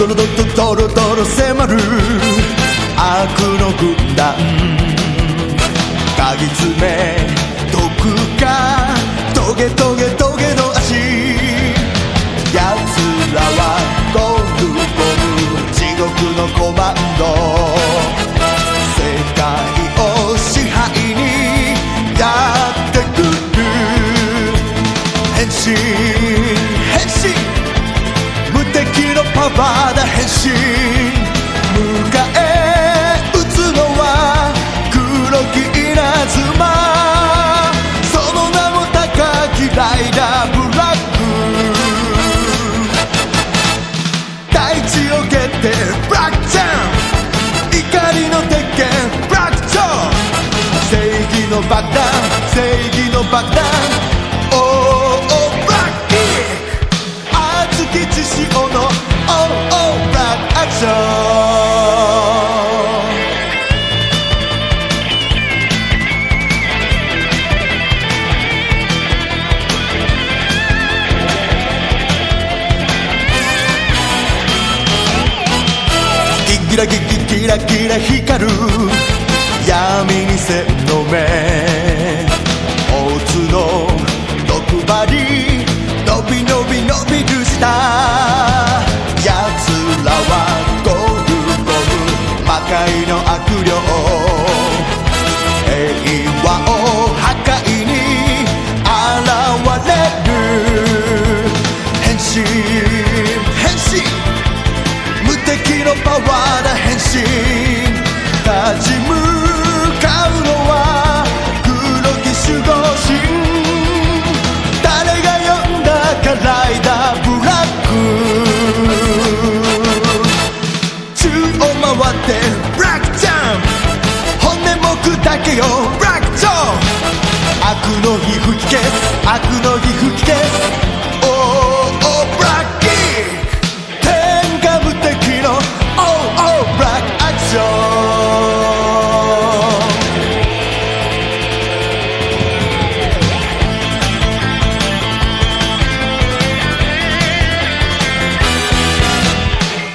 ドロドロドロドロ迫る悪の軍団鍵爪毒かトゲトゲトゲの足奴らはゴルゴム地獄のコマンド世界を支配にやってくる変身変身無敵のパワー ti. ギラギギキラキラ光る。闇にせの目。大津の毒針伸び伸び伸びるした。奴らはゴルゴム魔界の悪霊。平和を破壊に現れる。変身変身。無敵のパワー。けよ。ブラックジョー悪の火吹き消す。悪の火吹き消す。おーおブラッキー天下無敵の。オーオーブラックアクション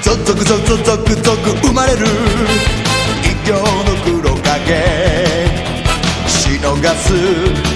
ゾゾクゾゾゾクゾク生まれるしのがす